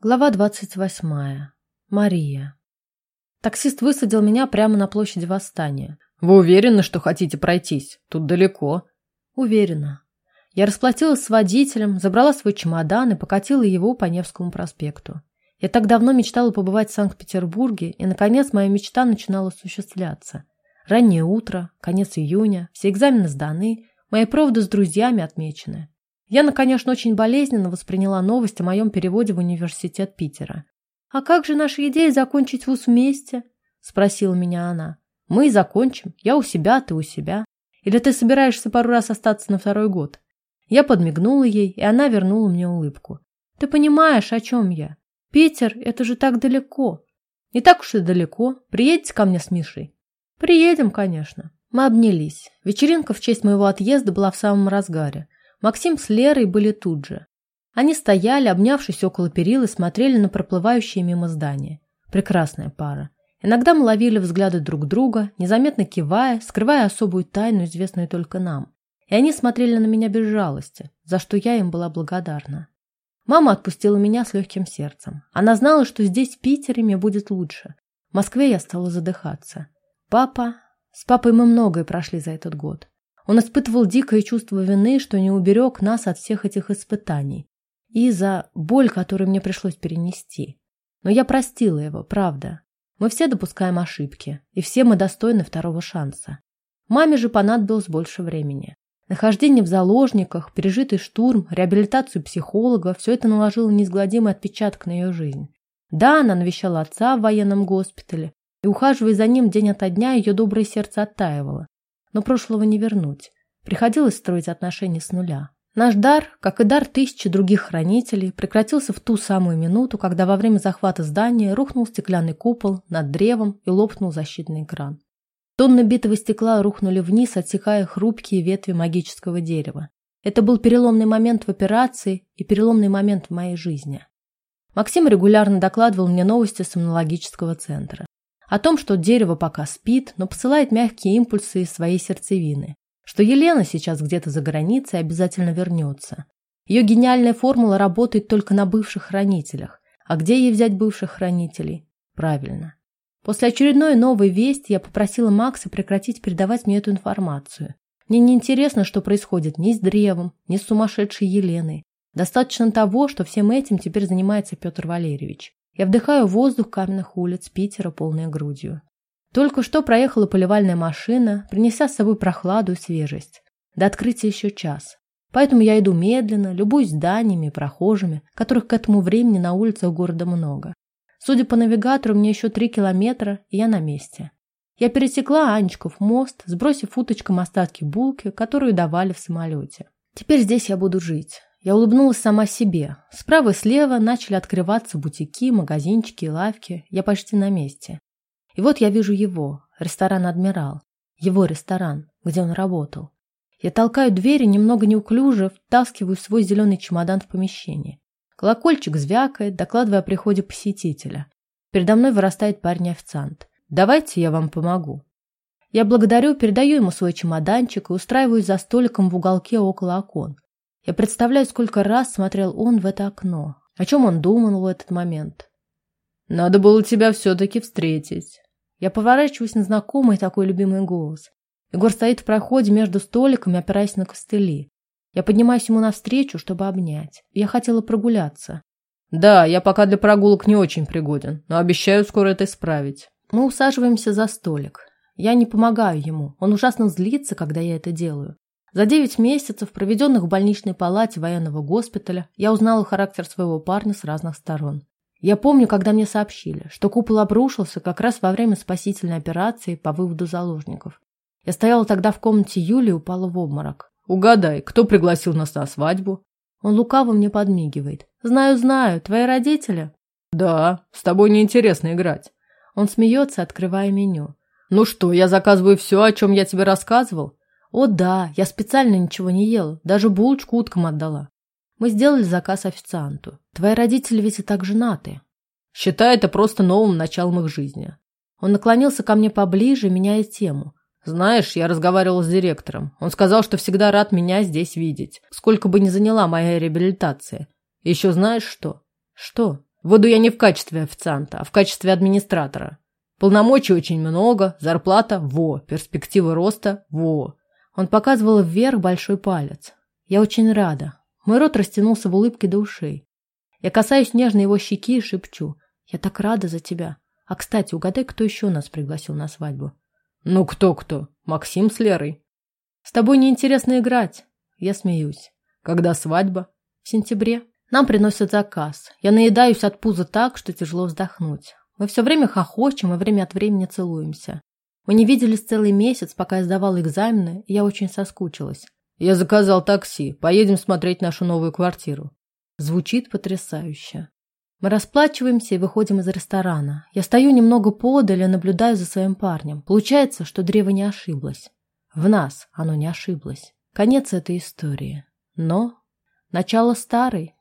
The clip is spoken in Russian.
Глава двадцать восьмая. Мария. Таксист высадил меня прямо на площади Восстания. «Вы уверены, что хотите пройтись? Тут далеко». Уверена. Я расплатилась с водителем, забрала свой чемодан и покатила его по Невскому проспекту. Я так давно мечтала побывать в Санкт-Петербурге, и, наконец, моя мечта начинала осуществляться. Раннее утро, конец июня, все экзамены сданы, мои проводы с друзьями отмечены. Яна, конечно, очень болезненно восприняла новость о моем переводе в университет Питера. «А как же наша идея закончить вуз вместе?» – спросила меня она. «Мы и закончим. Я у себя, ты у себя. Или ты собираешься пару раз остаться на второй год?» Я подмигнула ей, и она вернула мне улыбку. «Ты понимаешь, о чем я? Питер – это же так далеко». «Не так уж и далеко. Приедете ко мне с Мишей?» «Приедем, конечно». Мы обнялись. Вечеринка в честь моего отъезда была в самом разгаре – Максим с Лерой были тут же. Они стояли, обнявшись около перил, и смотрели на проплывающие мимо здания. Прекрасная пара. Иногда мы ловили взгляды друг друга, незаметно кивая, скрывая особую тайну, известную только нам. И они смотрели на меня без жалости, за что я им была благодарна. Мама отпустила меня с легким сердцем. Она знала, что здесь, в Питере, мне будет лучше. В Москве я стала задыхаться. Папа... С папой мы многое прошли за этот год. Он испытывал дикое чувство вины, что не уберег нас от всех этих испытаний. И за боль, которую мне пришлось перенести. Но я простила его, правда. Мы все допускаем ошибки, и все мы достойны второго шанса. Маме же понадобилось больше времени. Нахождение в заложниках, пережитый штурм, реабилитацию психолога – все это наложило неизгладимый отпечаток на ее жизнь. Да, она навещала отца в военном госпитале, и, ухаживая за ним день ото дня, ее доброе сердце оттаивало. Но прошлого не вернуть. Приходилось строить отношения с нуля. Наш дар, как и дар тысячи других хранителей, прекратился в ту самую минуту, когда во время захвата здания рухнул стеклянный купол над древом и лопнул защитный экран. Тонны битого стекла рухнули вниз, отсекая хрупкие ветви магического дерева. Это был переломный момент в операции и переломный момент в моей жизни. Максим регулярно докладывал мне новости сомнологического центра. О том, что дерево пока спит, но посылает мягкие импульсы из своей сердцевины. Что Елена сейчас где-то за границей обязательно вернется. Ее гениальная формула работает только на бывших хранителях. А где ей взять бывших хранителей? Правильно. После очередной новой вести я попросила Макса прекратить передавать мне эту информацию. Мне не интересно, что происходит ни с древом, ни с сумасшедшей Еленой. Достаточно того, что всем этим теперь занимается Петр Валерьевич. Я вдыхаю воздух каменных улиц Питера полной грудью. Только что проехала поливальная машина, принеся с собой прохладу и свежесть. До открытия еще час. Поэтому я иду медленно, любуюсь зданиями и прохожими, которых к этому времени на улицах города много. Судя по навигатору, мне еще три километра, и я на месте. Я пересекла Анечков мост, сбросив уточком остатки булки, которую давали в самолете. Теперь здесь я буду жить. Я улыбнулась сама себе. Справа и слева начали открываться бутики, магазинчики и лавки. Я почти на месте. И вот я вижу его, ресторан «Адмирал». Его ресторан, где он работал. Я толкаю дверь и немного неуклюже втаскиваю свой зеленый чемодан в помещение. Колокольчик звякает, докладывая о приходе посетителя. Передо мной вырастает парень-официант. «Давайте я вам помогу». Я благодарю, передаю ему свой чемоданчик и устраиваюсь за столиком в уголке около окон. Я представляю, сколько раз смотрел он в это окно. О чем он думал в этот момент. «Надо было тебя все-таки встретить». Я поворачиваюсь на знакомый такой любимый голос. Егор стоит в проходе между столиками, опираясь на костыли. Я поднимаюсь ему навстречу, чтобы обнять. Я хотела прогуляться. «Да, я пока для прогулок не очень пригоден, но обещаю скоро это исправить». Мы усаживаемся за столик. Я не помогаю ему. Он ужасно злится, когда я это делаю. За девять месяцев, проведенных в больничной палате военного госпиталя, я узнала характер своего парня с разных сторон. Я помню, когда мне сообщили, что купол обрушился как раз во время спасительной операции по выводу заложников. Я стояла тогда в комнате Юли и упала в обморок. «Угадай, кто пригласил нас на свадьбу?» Он лукаво мне подмигивает. «Знаю, знаю. Твои родители?» «Да, с тобой неинтересно играть». Он смеется, открывая меню. «Ну что, я заказываю все, о чем я тебе рассказывал?» О да, я специально ничего не ела, даже булочку уткам отдала. Мы сделали заказ официанту. Твои родители ведь и так женаты. Считай это просто новым началом их жизни. Он наклонился ко мне поближе, меняя тему. Знаешь, я разговаривал с директором. Он сказал, что всегда рад меня здесь видеть, сколько бы ни заняла моя реабилитация. Еще знаешь что? Что? Буду я не в качестве официанта, а в качестве администратора. Полномочий очень много, зарплата – во, перспективы роста – во. Он показывал вверх большой палец. Я очень рада. Мой рот растянулся в улыбке до ушей. Я касаюсь нежно его щеки и шепчу. Я так рада за тебя. А, кстати, угадай, кто еще нас пригласил на свадьбу? Ну, кто-кто? Максим с Лерой. С тобой неинтересно играть. Я смеюсь. Когда свадьба? В сентябре. Нам приносят заказ. Я наедаюсь от пуза так, что тяжело вздохнуть. Мы все время хохочем и время от времени целуемся. Мы не виделись целый месяц, пока я сдавала экзамены, и я очень соскучилась. Я заказал такси. Поедем смотреть нашу новую квартиру. Звучит потрясающе. Мы расплачиваемся и выходим из ресторана. Я стою немного подаль и наблюдаю за своим парнем. Получается, что древо не ошиблось. В нас оно не ошиблось. Конец этой истории. Но начало старой,